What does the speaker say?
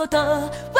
我的。